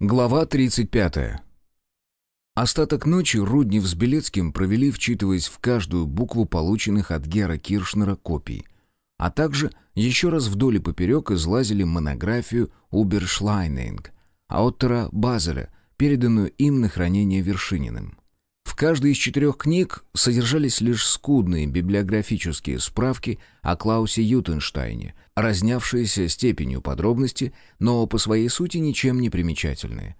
Глава 35. Остаток ночи Руднев с Белецким провели, вчитываясь в каждую букву полученных от Гера Киршнера копий, а также еще раз вдоль и поперек излазили монографию «Убершлайнинг» Оттера Базеля, переданную им на хранение Вершининым. Каждой из четырех книг содержались лишь скудные библиографические справки о Клаусе Ютенштайне, разнявшиеся степенью подробности, но по своей сути ничем не примечательные.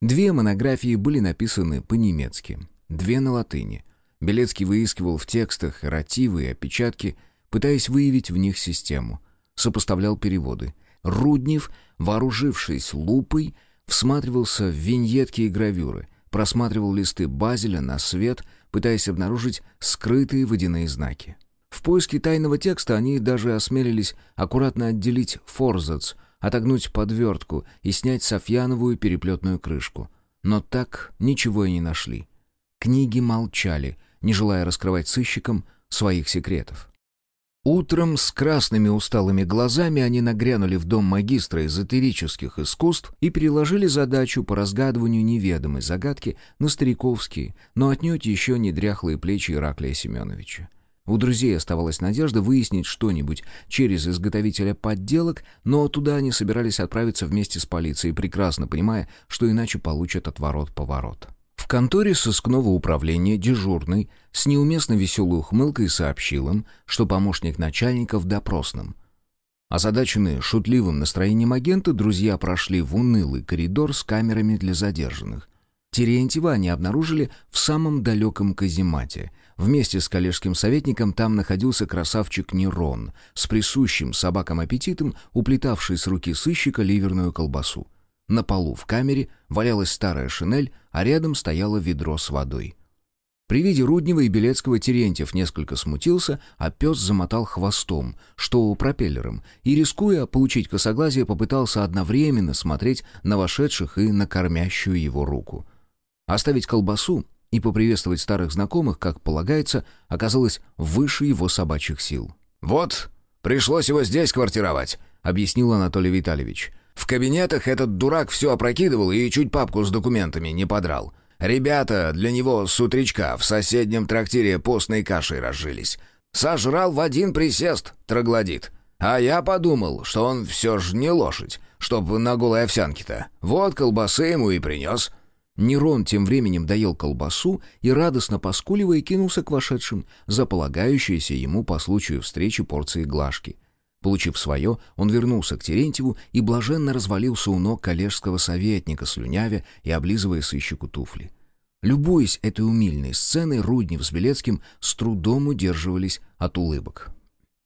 Две монографии были написаны по-немецки, две на латыни. Белецкий выискивал в текстах эротивы и опечатки, пытаясь выявить в них систему. Сопоставлял переводы. Руднев, вооружившись лупой, всматривался в виньетки и гравюры — просматривал листы базеля на свет, пытаясь обнаружить скрытые водяные знаки. В поиске тайного текста они даже осмелились аккуратно отделить форзац, отогнуть подвертку и снять софьяновую переплетную крышку. Но так ничего и не нашли. Книги молчали, не желая раскрывать сыщикам своих секретов. Утром с красными усталыми глазами они нагрянули в дом магистра эзотерических искусств и переложили задачу по разгадыванию неведомой загадки на стариковские, но отнюдь еще не дряхлые плечи Ираклия Семеновича. У друзей оставалась надежда выяснить что-нибудь через изготовителя подделок, но туда они собирались отправиться вместе с полицией, прекрасно понимая, что иначе получат отворот-поворот. В конторе сыскного управления дежурный с неуместно веселой ухмылкой сообщил им, что помощник начальника в допросном. Озадаченные шутливым настроением агента, друзья прошли в унылый коридор с камерами для задержанных. Терентьева они обнаружили в самом далеком каземате. Вместе с коллежским советником там находился красавчик Нерон, с присущим собакам аппетитом, уплетавший с руки сыщика ливерную колбасу. На полу в камере валялась старая шинель, а рядом стояло ведро с водой. При виде Руднева и Белецкого Терентьев несколько смутился, а пес замотал хвостом, что пропеллером, и, рискуя получить косоглазие, попытался одновременно смотреть на вошедших и на кормящую его руку. Оставить колбасу и поприветствовать старых знакомых, как полагается, оказалось выше его собачьих сил. «Вот, пришлось его здесь квартировать», — объяснил Анатолий Витальевич. В кабинетах этот дурак все опрокидывал и чуть папку с документами не подрал. Ребята для него с утречка в соседнем трактире постной кашей разжились. Сожрал в один присест, троглодит. А я подумал, что он все же не лошадь, чтоб на голой овсянке-то. Вот колбасы ему и принес». Нерон тем временем доел колбасу и, радостно поскуливая, кинулся к вошедшим, за полагающейся ему по случаю встречи порции глажки. Получив свое, он вернулся к Терентьеву и блаженно развалился у ног коллежского советника, слюнявя и облизывая сыщику туфли. Любуясь этой умильной сценой, Руднев с Белецким с трудом удерживались от улыбок.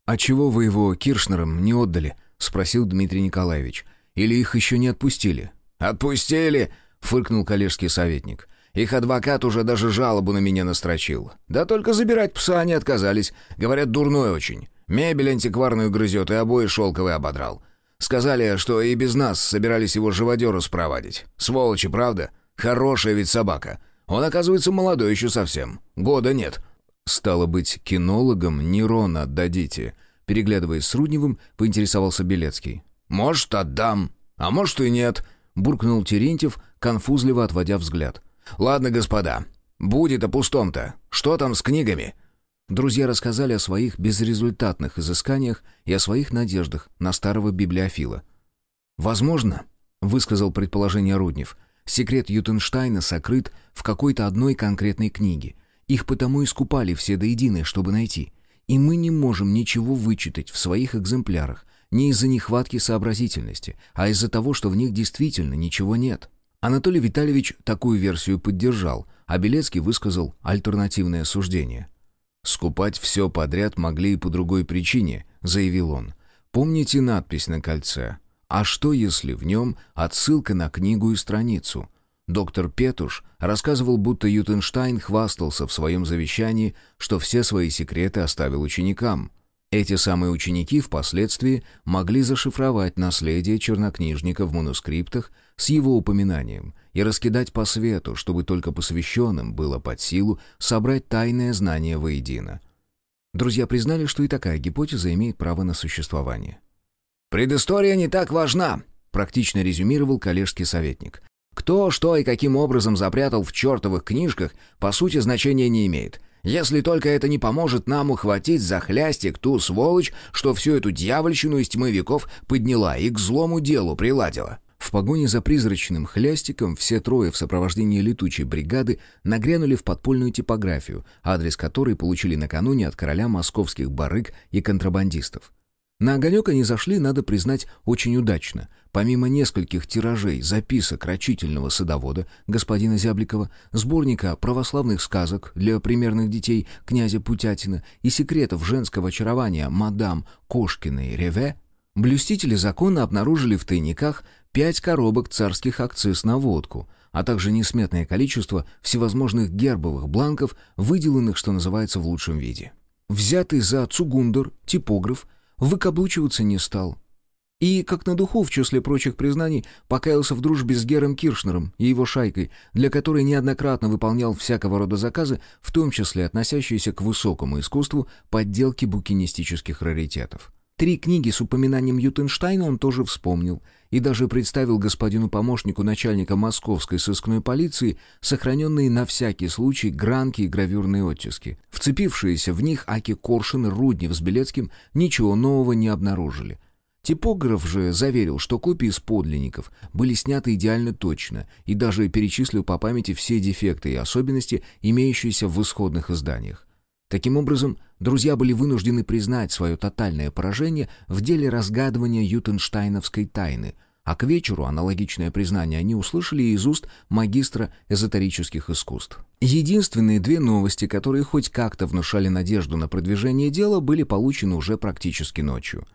«А чего вы его Киршнером не отдали?» — спросил Дмитрий Николаевич. «Или их еще не отпустили?» «Отпустили!» — фыркнул коллежский советник. «Их адвокат уже даже жалобу на меня настрочил. Да только забирать пса они отказались. Говорят, дурной очень. Мебель антикварную грызет и обои шелковые ободрал. Сказали, что и без нас собирались его живодеру спровадить. Сволочи, правда? Хорошая ведь собака. Он, оказывается, молодой еще совсем. Года нет. Стало быть, кинологам Нерона отдадите. Переглядываясь с Рудневым, поинтересовался Белецкий. «Может, отдам, а может и нет», — буркнул Терентьев, конфузливо отводя взгляд. «Ладно, господа, будет о пустом-то. Что там с книгами?» Друзья рассказали о своих безрезультатных изысканиях и о своих надеждах на старого библиофила. «Возможно», — высказал предположение Руднев, «секрет Ютенштайна сокрыт в какой-то одной конкретной книге. Их потому искупали все до единой, чтобы найти. И мы не можем ничего вычитать в своих экземплярах, не из-за нехватки сообразительности, а из-за того, что в них действительно ничего нет». Анатолий Витальевич такую версию поддержал, а Белецкий высказал альтернативное суждение — «Скупать все подряд могли и по другой причине», — заявил он. «Помните надпись на кольце? А что, если в нем отсылка на книгу и страницу?» Доктор Петуш рассказывал, будто Ютенштайн хвастался в своем завещании, что все свои секреты оставил ученикам. Эти самые ученики впоследствии могли зашифровать наследие чернокнижника в манускриптах с его упоминанием и раскидать по свету, чтобы только посвященным было под силу собрать тайное знание воедино. Друзья признали, что и такая гипотеза имеет право на существование. «Предыстория не так важна», — практично резюмировал коллежский советник. Кто, что и каким образом запрятал в чертовых книжках, по сути значения не имеет. Если только это не поможет нам ухватить за хлястик ту сволочь, что всю эту дьявольщину из тьмы веков подняла и к злому делу приладила». В погоне за призрачным хлястиком все трое в сопровождении летучей бригады нагрянули в подпольную типографию, адрес которой получили накануне от короля московских барыг и контрабандистов. На огонек они зашли, надо признать, очень удачно. Помимо нескольких тиражей записок рачительного садовода господина Зябликова, сборника православных сказок для примерных детей князя Путятина и секретов женского очарования мадам Кошкиной Реве, блюстители закона обнаружили в тайниках пять коробок царских акциз на водку, а также несметное количество всевозможных гербовых бланков, выделанных, что называется, в лучшем виде. Взятый за цугундер, типограф, выкаблучиваться не стал. И, как на духу, в числе прочих признаний, покаялся в дружбе с Гером Киршнером и его шайкой, для которой неоднократно выполнял всякого рода заказы, в том числе относящиеся к высокому искусству подделки букинистических раритетов. Три книги с упоминанием Ютенштайна он тоже вспомнил и даже представил господину помощнику начальника московской сыскной полиции сохраненные на всякий случай гранки и гравюрные оттиски. Вцепившиеся в них Аки Коршин и Руднев с Белецким ничего нового не обнаружили. Типограф же заверил, что копии с подлинников были сняты идеально точно и даже перечислил по памяти все дефекты и особенности, имеющиеся в исходных изданиях. Таким образом, друзья были вынуждены признать свое тотальное поражение в деле разгадывания ютенштайновской тайны, а к вечеру аналогичное признание они услышали из уст магистра эзотерических искусств. Единственные две новости, которые хоть как-то внушали надежду на продвижение дела, были получены уже практически ночью.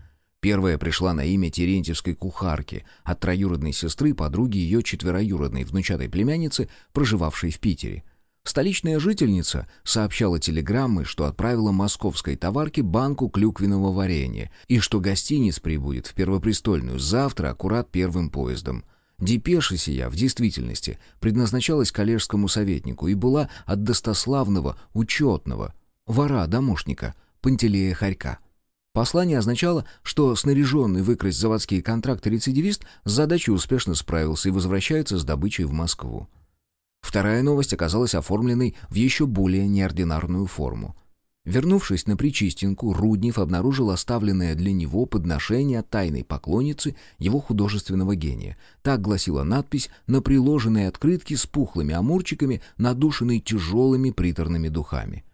Первая пришла на имя Терентьевской кухарки от троюродной сестры, подруги ее четвероюродной внучатой племянницы, проживавшей в Питере – Столичная жительница сообщала телеграммой, что отправила московской товарке банку клюквенного варенья и что гостиниц прибудет в Первопрестольную завтра аккурат первым поездом. Депеша сия в действительности предназначалась коллежскому советнику и была от достославного, учетного, вора-домушника Пантелея Харька. Послание означало, что снаряженный выкрасть заводские контракты рецидивист с задачей успешно справился и возвращается с добычей в Москву. Вторая новость оказалась оформленной в еще более неординарную форму. Вернувшись на Причистинку, Руднев обнаружил оставленное для него подношение тайной поклонницы его художественного гения. Так гласила надпись на приложенной открытке с пухлыми амурчиками, надушенной тяжелыми приторными духами.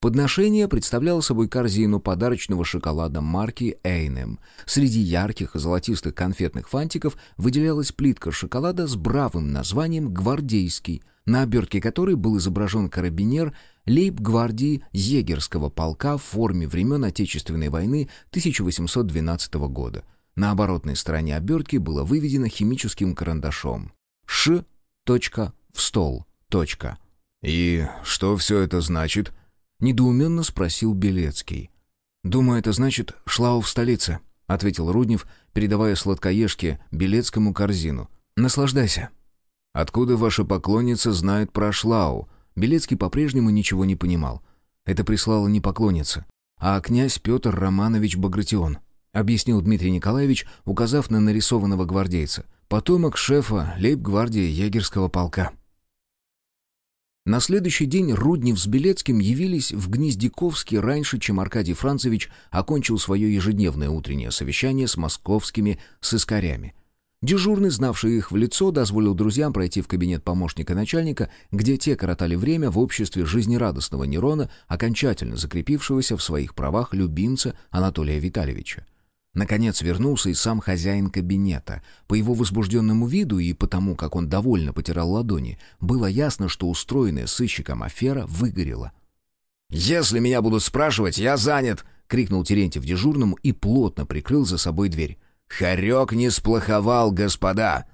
Подношение представляло собой корзину подарочного шоколада марки Эйнем. Среди ярких и золотистых конфетных фантиков выделялась плитка шоколада с бравым названием «Гвардейский», на обертке которой был изображен карабинер лейб-гвардии егерского полка в форме времен Отечественной войны 1812 года. На оборотной стороне обертки было выведено химическим карандашом «Ш. в стол. «И что все это значит?» — недоуменно спросил Белецкий. «Думаю, это значит «шлау в столице», — ответил Руднев, передавая сладкоежке Белецкому корзину. «Наслаждайся». «Откуда ваша поклонница знает про шлау?» Белецкий по-прежнему ничего не понимал. Это прислала не поклонница, а князь Петр Романович Багратион, объяснил Дмитрий Николаевич, указав на нарисованного гвардейца. Потомок шефа лейб-гвардии егерского полка. На следующий день Руднев с Белецким явились в Гнездяковске раньше, чем Аркадий Францевич окончил свое ежедневное утреннее совещание с московскими сыскарями. Дежурный, знавший их в лицо, дозволил друзьям пройти в кабинет помощника начальника, где те коротали время в обществе жизнерадостного Нерона, окончательно закрепившегося в своих правах любимца Анатолия Витальевича. Наконец вернулся и сам хозяин кабинета. По его возбужденному виду и потому, как он довольно потирал ладони, было ясно, что устроенная сыщиком афера выгорела. «Если меня будут спрашивать, я занят!» — крикнул Терентьев дежурному и плотно прикрыл за собой дверь. «Хорек не сплоховал, господа!»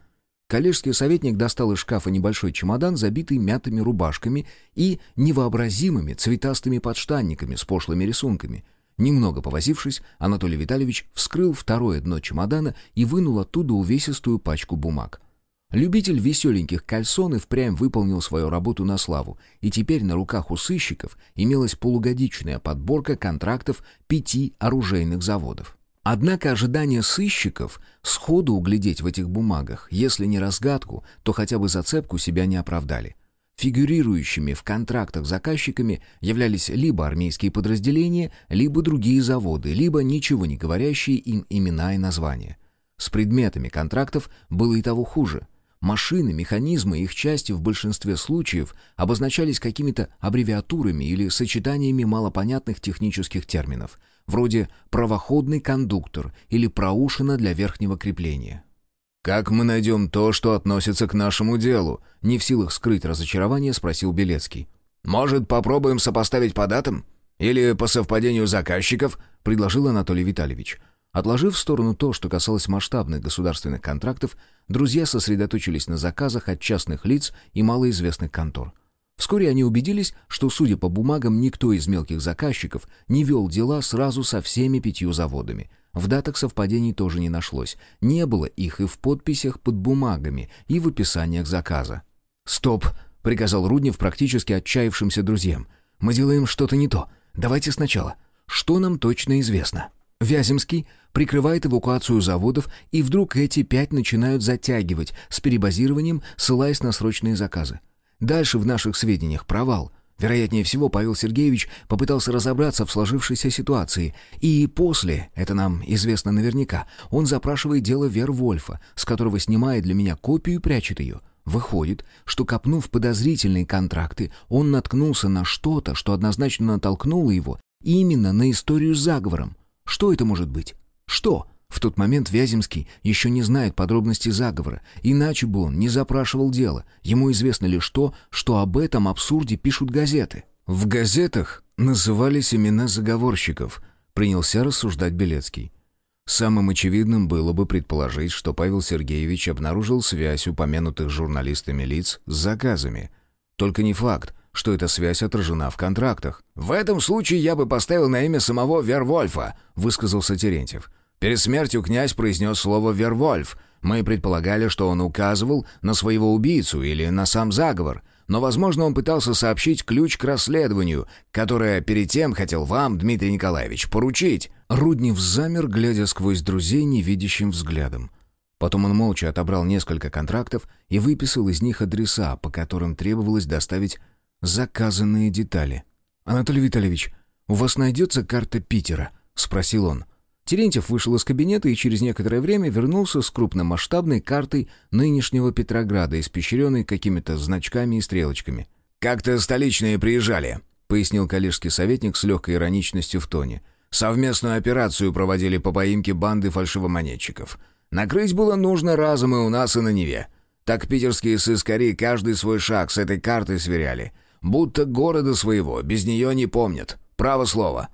Коллежский советник достал из шкафа небольшой чемодан, забитый мятыми рубашками и невообразимыми цветастыми подштанниками с пошлыми рисунками. Немного повозившись, Анатолий Витальевич вскрыл второе дно чемодана и вынул оттуда увесистую пачку бумаг. Любитель веселеньких кальсон и впрямь выполнил свою работу на славу, и теперь на руках у сыщиков имелась полугодичная подборка контрактов пяти оружейных заводов. Однако ожидания сыщиков сходу углядеть в этих бумагах, если не разгадку, то хотя бы зацепку себя не оправдали. Фигурирующими в контрактах заказчиками являлись либо армейские подразделения, либо другие заводы, либо ничего не говорящие им имена и названия. С предметами контрактов было и того хуже. Машины, механизмы и их части в большинстве случаев обозначались какими-то аббревиатурами или сочетаниями малопонятных технических терминов, вроде «правоходный кондуктор» или «проушина для верхнего крепления». «Как мы найдем то, что относится к нашему делу?» Не в силах скрыть разочарование, спросил Белецкий. «Может, попробуем сопоставить по датам? Или по совпадению заказчиков?» — предложил Анатолий Витальевич. Отложив в сторону то, что касалось масштабных государственных контрактов, друзья сосредоточились на заказах от частных лиц и малоизвестных контор. Вскоре они убедились, что, судя по бумагам, никто из мелких заказчиков не вел дела сразу со всеми пятью заводами. В датах совпадений тоже не нашлось. Не было их и в подписях под бумагами, и в описаниях заказа. «Стоп!» — приказал Руднев практически отчаявшимся друзьям. «Мы делаем что-то не то. Давайте сначала. Что нам точно известно?» Вяземский прикрывает эвакуацию заводов, и вдруг эти пять начинают затягивать с перебазированием, ссылаясь на срочные заказы. Дальше в наших сведениях провал. Вероятнее всего, Павел Сергеевич попытался разобраться в сложившейся ситуации, и после, это нам известно наверняка, он запрашивает дело Вервольфа, с которого снимает для меня копию и прячет ее. Выходит, что, копнув подозрительные контракты, он наткнулся на что-то, что однозначно натолкнуло его именно на историю с заговором. Что это может быть? Что? В тот момент Вяземский еще не знает подробностей заговора, иначе бы он не запрашивал дело. Ему известно лишь то, что об этом абсурде пишут газеты. В газетах назывались имена заговорщиков, принялся рассуждать Белецкий. Самым очевидным было бы предположить, что Павел Сергеевич обнаружил связь упомянутых журналистами лиц с заказами. Только не факт, что эта связь отражена в контрактах. «В этом случае я бы поставил на имя самого Вервольфа», — высказался Терентьев. «Перед смертью князь произнес слово «Вервольф». Мы предполагали, что он указывал на своего убийцу или на сам заговор, но, возможно, он пытался сообщить ключ к расследованию, которое перед тем хотел вам, Дмитрий Николаевич, поручить». Руднев замер, глядя сквозь друзей невидящим взглядом. Потом он молча отобрал несколько контрактов и выписал из них адреса, по которым требовалось доставить заказанные детали. «Анатолий Витальевич, у вас найдется карта Питера?» — спросил он. Терентьев вышел из кабинета и через некоторое время вернулся с крупномасштабной картой нынешнего Петрограда, испещренной какими-то значками и стрелочками. «Как-то столичные приезжали», — пояснил коллежский советник с легкой ироничностью в тоне. «Совместную операцию проводили по поимке банды фальшивомонетчиков. Накрыть было нужно разом и у нас, и на Неве. Так питерские сыскари каждый свой шаг с этой картой сверяли. Будто города своего, без нее не помнят. Право слово».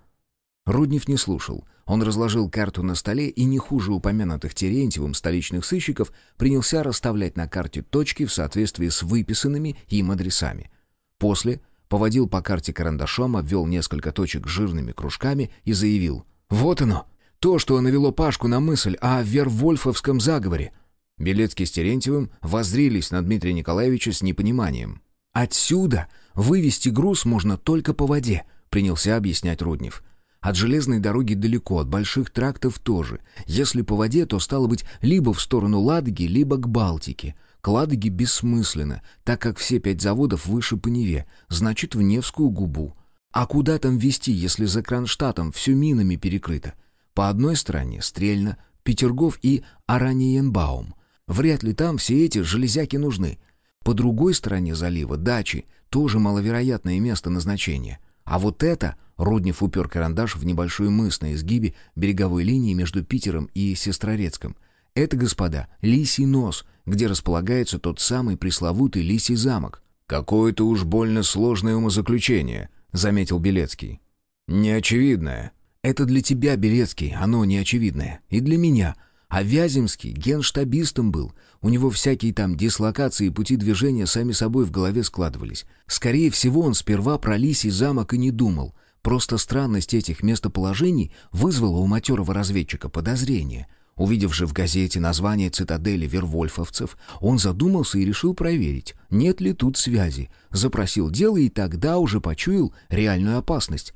Руднев не слушал. Он разложил карту на столе и, не хуже упомянутых Терентьевым столичных сыщиков, принялся расставлять на карте точки в соответствии с выписанными им адресами. После поводил по карте карандашом, обвел несколько точек жирными кружками и заявил. «Вот оно! То, что навело Пашку на мысль о Вервольфовском заговоре!» Белецкий с Терентьевым воззрились на Дмитрия Николаевича с непониманием. «Отсюда вывести груз можно только по воде», — принялся объяснять Руднев. «От железной дороги далеко, от больших трактов тоже. Если по воде, то стало быть либо в сторону Ладоги, либо к Балтике. К Ладоге бессмысленно, так как все пять заводов выше по Неве, значит, в Невскую губу. А куда там везти, если за Кронштадтом все минами перекрыто? По одной стороне Стрельно, Петергоф и Араньенбаум. Вряд ли там все эти железяки нужны. По другой стороне залива дачи, тоже маловероятное место назначения. А вот это, Руднев упер карандаш в небольшой мыс на изгибе береговой линии между Питером и Сестрорецком. Это, господа, Лисий нос, где располагается тот самый пресловутый Лисий замок. «Какое-то уж больно сложное умозаключение», — заметил Белецкий. «Неочевидное». «Это для тебя, Белецкий, оно неочевидное. И для меня. А Вяземский генштабистом был. У него всякие там дислокации и пути движения сами собой в голове складывались. Скорее всего, он сперва про Лисий замок и не думал. Просто странность этих местоположений вызвала у матерого разведчика подозрение. Увидев же в газете название цитадели вервольфовцев, он задумался и решил проверить, нет ли тут связи. Запросил дело и тогда уже почуял реальную опасность.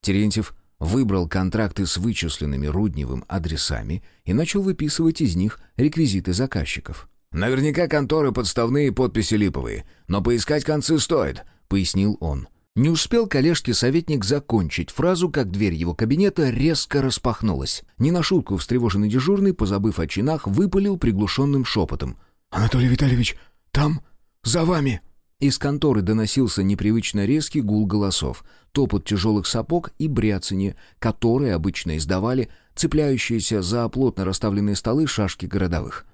Терентьев выбрал контракты с вычисленными Рудневым адресами и начал выписывать из них реквизиты заказчиков. «Наверняка конторы подставные подписи липовые, но поискать концы стоит», — пояснил он. Не успел коллежский советник закончить фразу, как дверь его кабинета резко распахнулась. Не на шутку встревоженный дежурный, позабыв о чинах, выпалил приглушенным шепотом. «Анатолий Витальевич, там, за вами!» Из конторы доносился непривычно резкий гул голосов, топот тяжелых сапог и бряцанье, которые обычно издавали цепляющиеся за плотно расставленные столы шашки городовых.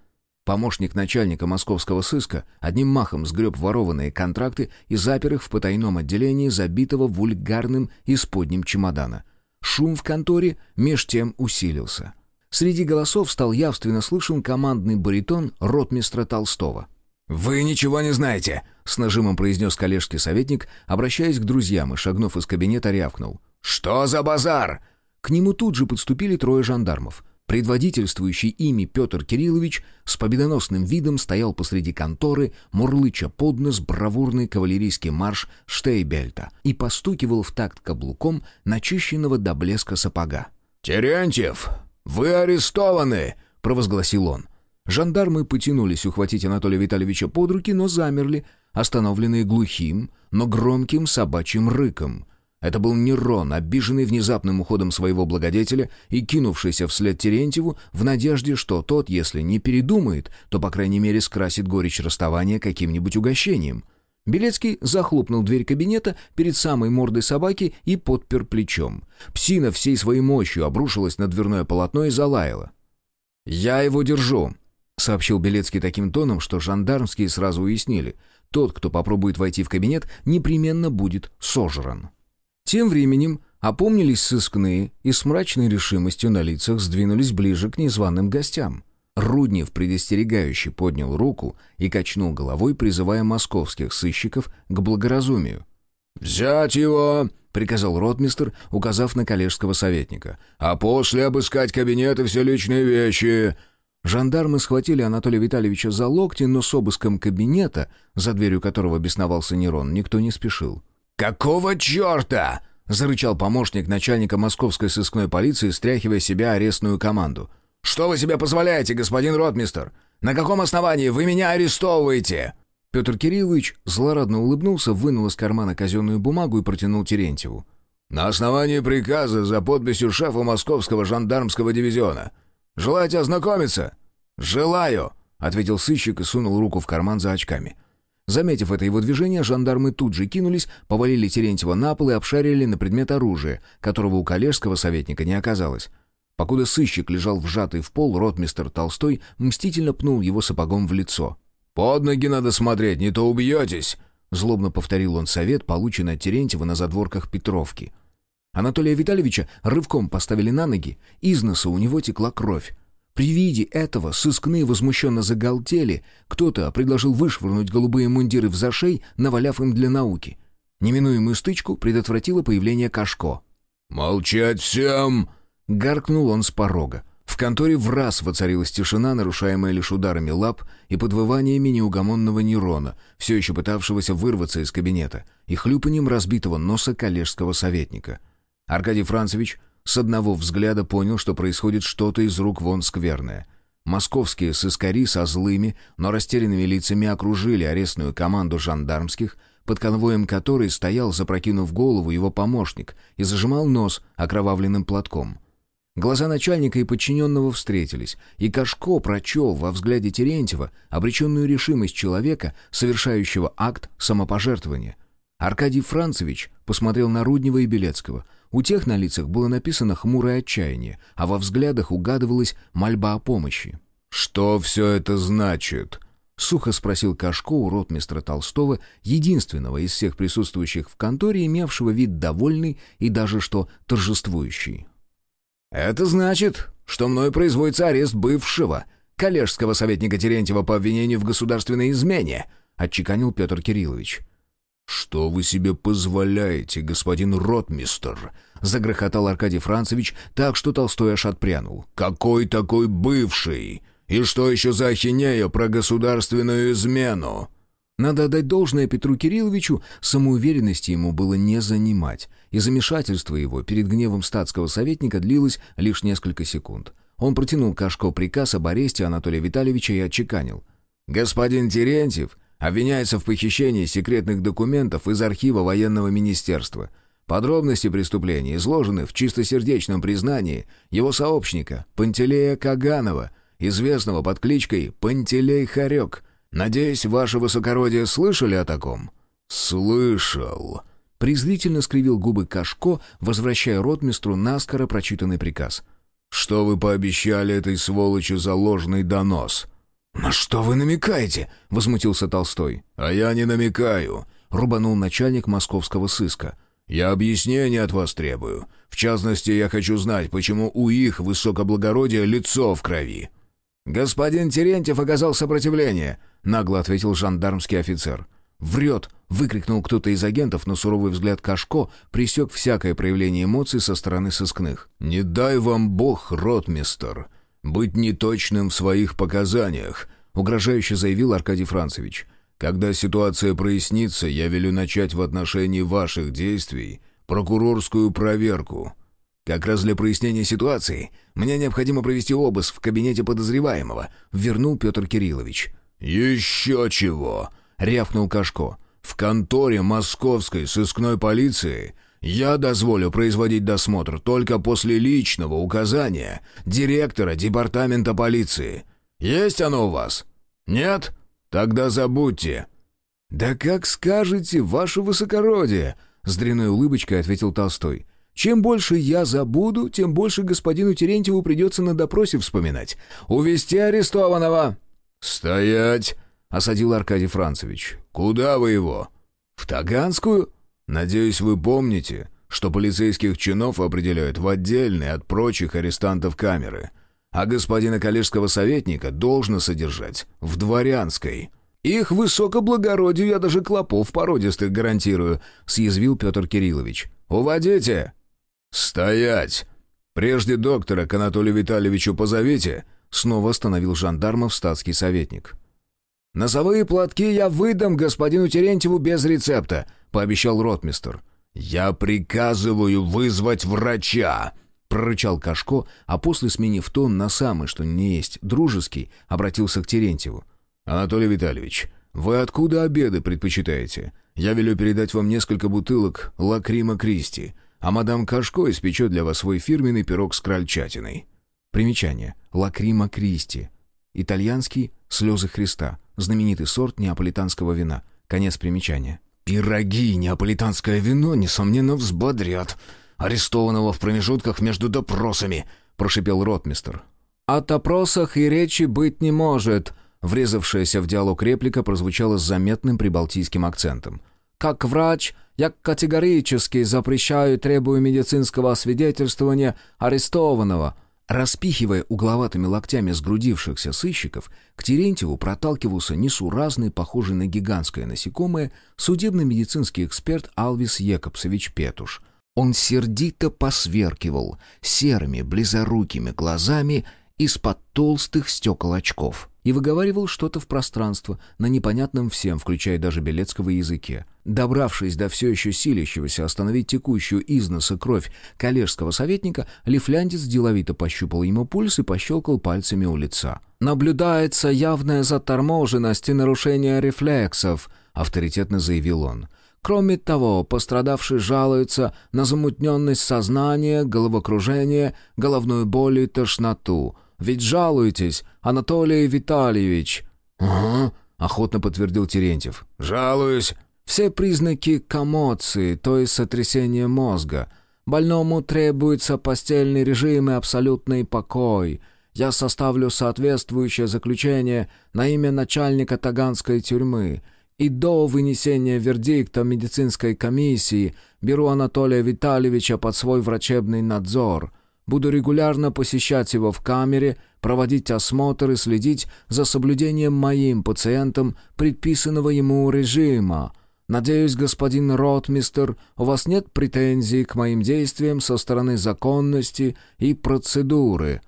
Помощник начальника московского сыска одним махом сгреб ворованные контракты и запер их в потайном отделении, забитого вульгарным исподним чемодана. Шум в конторе меж тем усилился. Среди голосов стал явственно слышен командный баритон ротмистра Толстого — «Вы ничего не знаете!» — с нажимом произнес коллежский советник, обращаясь к друзьям и, шагнув из кабинета, рявкнул. «Что за базар?» К нему тут же подступили трое жандармов. Предводительствующий ими Петр Кириллович с победоносным видом стоял посреди конторы, мурлыча под нос бравурный кавалерийский марш Штейбельта и постукивал в такт каблуком начищенного до блеска сапога. «Терентьев, вы арестованы!» — провозгласил он. Жандармы потянулись ухватить Анатолия Витальевича под руки, но замерли, остановленные глухим, но громким собачьим рыком. Это был Нерон, обиженный внезапным уходом своего благодетеля и кинувшийся вслед Терентьеву в надежде, что тот, если не передумает, то, по крайней мере, скрасит горечь расставания каким-нибудь угощением. Белецкий захлопнул дверь кабинета перед самой мордой собаки и подпер плечом. Псина всей своей мощью обрушилась на дверное полотно и залаяла. «Я его держу», — сообщил Белецкий таким тоном, что жандармские сразу уяснили. Тот, кто попробует войти в кабинет, непременно будет сожран. Тем временем опомнились сыскные и с мрачной решимостью на лицах сдвинулись ближе к незваным гостям. Руднев предостерегающе поднял руку и качнул головой, призывая московских сыщиков к благоразумию. «Взять его!» — приказал ротмистр, указав на коллежского советника. «А после обыскать кабинет и все личные вещи. Жандармы схватили Анатолия Витальевича за локти, но с обыском кабинета, за дверью которого бесновался Нерон, никто не спешил. «Какого черта?» — зарычал помощник начальника московской сыскной полиции, стряхивая себя арестную команду. «Что вы себе позволяете, господин ротмистер? На каком основании вы меня арестовываете?» Петр Кириллович злорадно улыбнулся, вынул из кармана казенную бумагу и протянул Терентьеву. «На основании приказа за подписью шефа московского жандармского дивизиона. Желаете ознакомиться?» «Желаю», — ответил сыщик и сунул руку в карман за очками. Заметив это его движение, жандармы тут же кинулись, повалили Терентьева на пол и обшарили на предмет оружия, которого у коллежского советника не оказалось. Покуда сыщик лежал вжатый в пол, ротмистер Толстой мстительно пнул его сапогом в лицо. «Под ноги надо смотреть, не то убьетесь!» Злобно повторил он совет, полученный от Терентьева на задворках Петровки. Анатолия Витальевича рывком поставили на ноги, из носа у него текла кровь. При виде этого сыскные возмущенно загалдели, кто-то предложил вышвырнуть голубые мундиры в зашей, наваляв им для науки. Неминуемую стычку предотвратило появление Кашко. «Молчать всем!» — гаркнул он с порога. В конторе в раз воцарилась тишина, нарушаемая лишь ударами лап и подвываниями неугомонного Нерона, все еще пытавшегося вырваться из кабинета, и хлюпанием разбитого носа коллежского советника. Аркадий Францевич с одного взгляда понял, что происходит что-то из рук вон скверное. Московские сыскари со злыми, но растерянными лицами окружили арестную команду жандармских, под конвоем которой стоял, запрокинув голову, его помощник и зажимал нос окровавленным платком. Глаза начальника и подчиненного встретились, и Кашко прочел во взгляде Терентьева обреченную решимость человека, совершающего акт самопожертвования. Аркадий Францевич посмотрел на Руднева и Белецкого — у тех на лицах было написано хмурое отчаяние, а во взглядах угадывалась мольба о помощи. «Что все это значит?» — сухо спросил Кашко у ротмистра Толстого, единственного из всех присутствующих в конторе, имевшего вид довольный и даже что торжествующий. «Это значит, что мной производится арест бывшего, коллежского советника Терентьева по обвинению в государственной измене», — отчеканил Петр Кириллович. «Что вы себе позволяете, господин ротмистер?» — загрохотал Аркадий Францевич так, что Толстой аж отпрянул. «Какой такой бывший? И что еще за ахинея про государственную измену?» Надо отдать должное Петру Кирилловичу, самоуверенности ему было не занимать, и замешательство его перед гневом статского советника длилось лишь несколько секунд. Он протянул Кашко приказ об аресте Анатолия Витальевича и отчеканил. «Господин Терентьев обвиняется в похищении секретных документов из архива военного министерства. Подробности преступления изложены в чистосердечном признании его сообщника Пантелея Каганова, известного под кличкой Пантелей Харек. Надеюсь, ваше высокородие слышали о таком?» «Слышал», Презрительно скривил губы Кашко, возвращая ротмистру наскоро прочитанный приказ. «Что вы пообещали этой сволочи за ложный донос?» «На что вы намекаете?» — возмутился Толстой. «А я не намекаю», — рубанул начальник московского сыска. «Я объяснение от вас требую. В частности, я хочу знать, почему у их высокоблагородия лицо в крови». «Господин Терентьев оказал сопротивление», — нагло ответил жандармский офицер. «Врет!» — выкрикнул кто-то из агентов, но суровый взгляд Кашко пресек всякое проявление эмоций со стороны сыскных. «Не дай вам бог, ротмистер, быть неточным в своих показаниях», — угрожающе заявил Аркадий Францевич. «Когда ситуация прояснится, я велю начать в отношении ваших действий прокурорскую проверку». «Как раз для прояснения ситуации мне необходимо провести обыск в кабинете подозреваемого», — вернул Петр Кириллович. «Еще чего!» — рявкнул Кашко. «В конторе московской сыскной полиции я дозволю производить досмотр только после личного указания директора департамента полиции. Есть оно у вас? Нет? Тогда забудьте». «Да как скажете, ваше высокородие!» — с дряной улыбочкой ответил Толстой. «Чем больше я забуду, тем больше господину Терентьеву придется на допросе вспоминать. Увести арестованного!» «Стоять!» — осадил Аркадий Францевич. «Куда вы его?» «В Таганскую?» «Надеюсь, вы помните, что полицейских чинов определяют в отдельные от прочих арестантов камеры, а господина коллежского советника должно содержать в дворянской». «Их высокоблагородию я даже клопов породистых гарантирую», — съязвил Петр Кириллович. «Уводите!» «Стоять! Прежде доктора к Анатолию Витальевичу позовите!» Снова остановил жандармов статский советник. «Носовые платки я выдам господину Терентьеву без рецепта», — пообещал ротмистер. «Я приказываю вызвать врача!» — прорычал Кашко, а после, сменив тон на самый, что не есть, дружеский, обратился к Терентьеву. «Анатолий Витальевич, вы откуда обеды предпочитаете? Я велю передать вам несколько бутылок лакрима Кристи, а мадам Кашко испечет для вас свой фирменный пирог с крольчатиной». Примечание. Лакрима Кристи. Итальянский «Слезы Христа». Знаменитый сорт неаполитанского вина. Конец примечания. «Пироги и неаполитанское вино, несомненно, взбодрят. Арестованного в промежутках между допросами», — прошипел ротмистер. «О допросах и речи быть не может», — врезавшаяся в диалог реплика прозвучала с заметным прибалтийским акцентом. «Как врач, я категорически запрещаю и требую медицинского освидетельствования арестованного», Распихивая угловатыми локтями сгрудившихся сыщиков, к Терентьеву проталкивался несуразный, похожий на гигантское насекомое, судебно-медицинский эксперт Алвис Екобсович Петуш. Он сердито посверкивал серыми, близорукими глазами из-под толстых стекол очков и выговаривал что-то в пространство на непонятном всем, включая даже Белецкого языке. Добравшись до все еще силящегося остановить текущую из носа кровь коллежского советника, Лифляндец деловито пощупал ему пульс и пощелкал пальцами у лица. «Наблюдается явная заторможенность и нарушение рефлексов», — авторитетно заявил он. Кроме того, пострадавший жалуется на замутненность сознания, головокружение, головную боль и тошноту — ведь жалуетесь, Анатолий Витальевич». «Ага», — охотно подтвердил Терентьев. «Жалуюсь». «Все признаки коммоции, то есть сотрясения мозга. Больному требуется постельный режим и абсолютный покой. Я составлю соответствующее заключение на имя начальника Таганской тюрьмы» и до вынесения вердикта медицинской комиссии беру Анатолия Витальевича под свой врачебный надзор. Буду регулярно посещать его в камере, проводить осмотр и следить за соблюдением моим пациентам предписанного ему режима. Надеюсь, господин Ротмистер, у вас нет претензий к моим действиям со стороны законности и процедуры».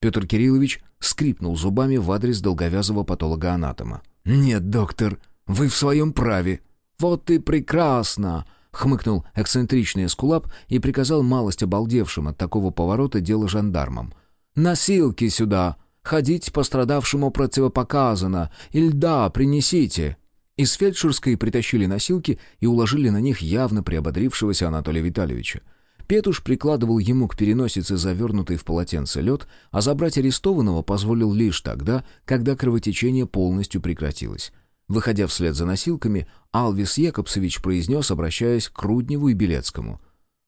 Петр Кириллович скрипнул зубами в адрес долговязого патолога-анатома. «Нет, доктор, Вы в своем праве». «Вот и прекрасно!» — хмыкнул эксцентричный эскулап и приказал малость обалдевшим от такого поворота дела жандармам. «Носилки сюда! Ходить пострадавшему противопоказано! И льда принесите!» Из фельдшерской притащили носилки и уложили на них явно приободрившегося Анатолия Витальевича. Петуш прикладывал ему к переносице завернутый в полотенце лед, а забрать арестованного позволил лишь тогда, когда кровотечение полностью прекратилось. Выходя вслед за носилками, Алвис Якобсович произнес, обращаясь к Рудневу и Белецкому.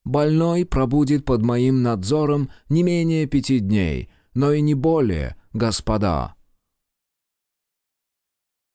«Больной пробудет под моим надзором не менее пяти дней, но и не более, господа».